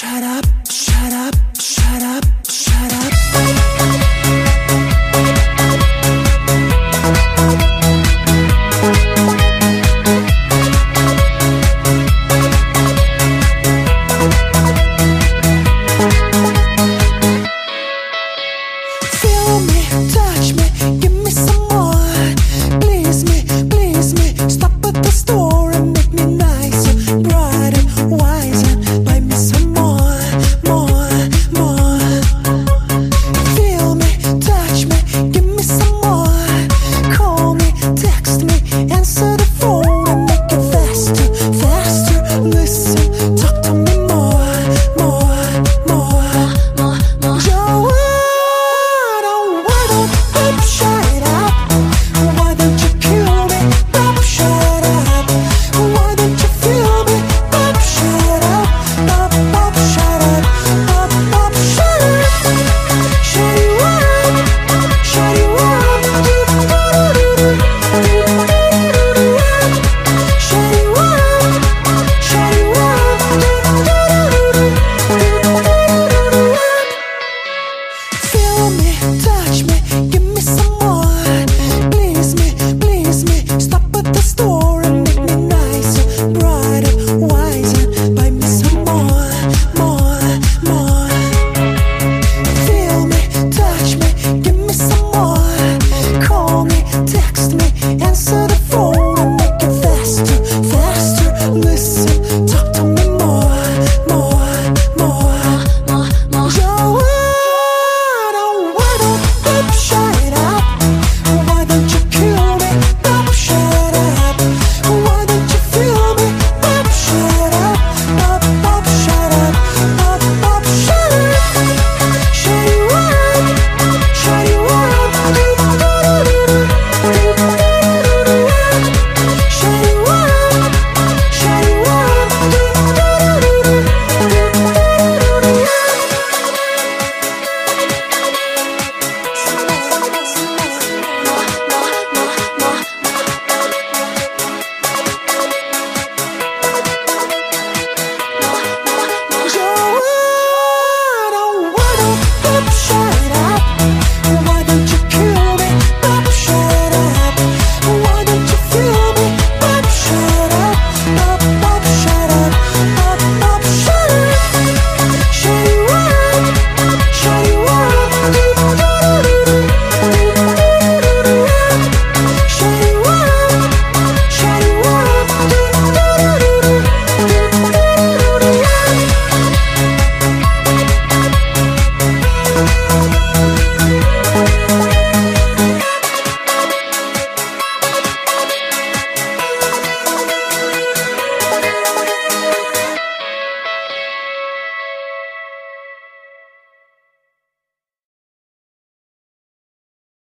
Shut up, shut up, shut up, shut up. Feel me, touch me, give me some more. Please me, please me, stop at the store.